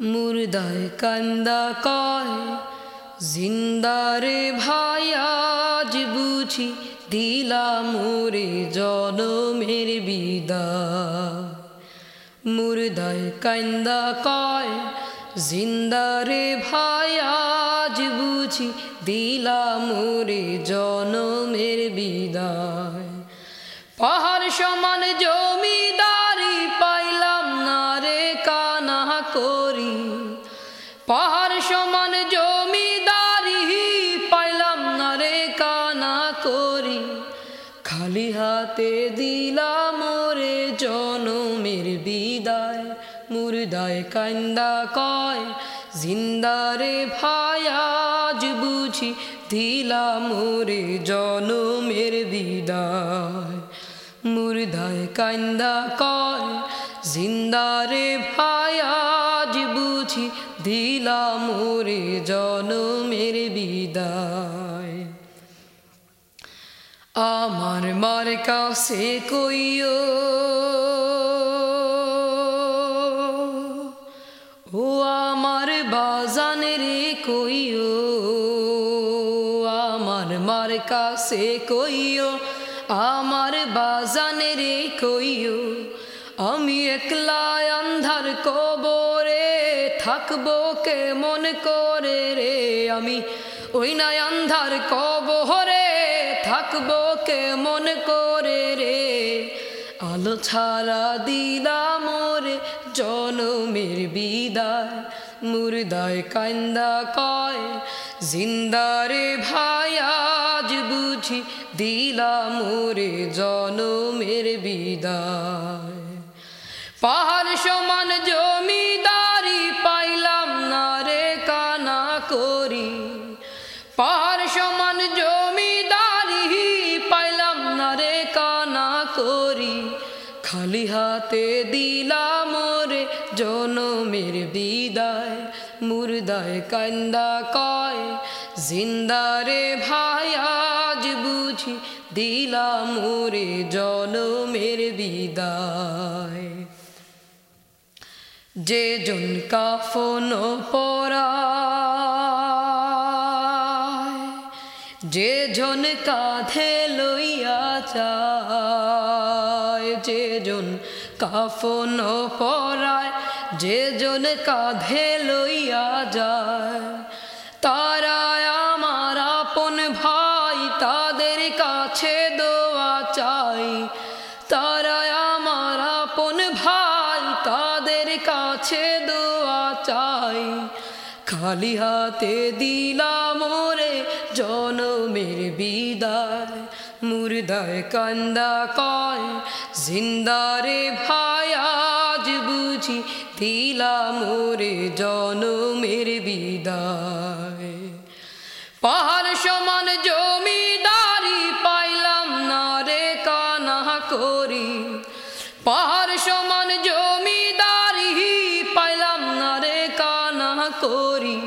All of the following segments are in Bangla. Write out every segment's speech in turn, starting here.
মুর্দায় কান্দা কয় জিন্দারে ভাই, আজ বুঝি দিলাম মোরে জনমের বিদায় মুর্দায় কান্দা কয় জিন্দারে ভাই, আজ বুঝি দিলাম মোরে জনমের বিদায়। পাহাড় সমান জমিদারি খালি হাতে দিলাম রে জনমের বিদায়। মুর্দায় কান্দা কয় জিন্দারে ভাই, আজ বুঝি দিলাম রে জনমের বিদায়। মুর্দায় কান্দা কয় জিন্দারে ভাই, আজ বুঝি দিলাম রে জনমের বিদায়। আমার মার কাছে কইও, ও আমার বাজানের কইও, আমার মার কাছে কইও, আমার বাজানের কইও, আমি একলা আন্ধার কবরে থাকব কে মন করে রে? আমি ওই না আন্ধার কবরে থাকব কে মন করে রে? আলো ছাড়া দিলাম রে জনমের বিদায়। মুর্দায় কান্দা কয় জিন্দারে ভাই, আজ বুঝি দিলা মোরে জনমের বিদায়। পাহাড় সমান জমিদারি পাইলাম না রে কানা করি। পাহাড় সমান খালি হাতে দিলাম রে জনমের বিদায়, মুর্দায় কান্দা কয় জিন্দারে ভাই, আজ বুঝি দিলাম রে জনমের বিদায়। যে জন কাফন পরায়, যে জন কাঁধে লইয়া যায় যে জন কাফন পরায় যে জন কাঁধে লইয়া যায়। তারা আমার আপন ভাই, তাদের কাছে দোয়া চাই। তারা আমার আপন ভাই, তাদের কাছে দোয়া চাই। খালি হাতে দিলাম রে জনমের বিদায়। মুর্দায় কান্দা কয় জিন্দারে ভাই, আজ বুঝি দিলাম রে জনমের বিদায়। পাহাড় সমান জমিদারি পাইলাম না রে কানা করি। পাহাড় সমান জমিদারি পাইলাম না রে কানা করি।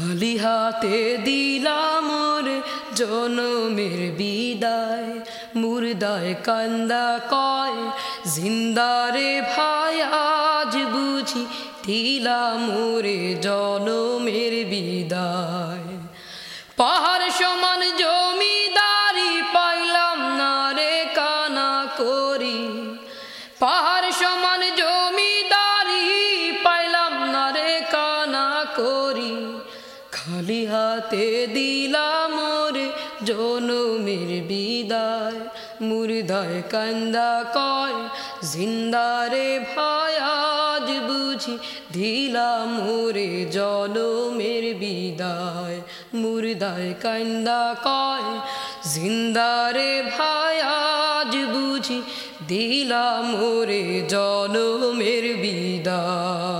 খালি হাতে দিলাম জনমের বিদায়। মুর্দায় কান্দা কয় জিন্দারে ভাই, আজ বুঝি দিলাম জনমের বিদায়। পাহাড় সমান জমিদারি পাইলাম না রে কানা করি। পাহাড় হাতে দিলাম জনমের বিদায়। মুর্দায় কান্দা কয় জিন্দারে ভাই, আজ বুঝি দিলাম রে জনমের বিদায়। মুর্দায় কান্দা কয় জিন্দারে ভাই, আজ বুঝি দিলাম রে জনমের বিদায়।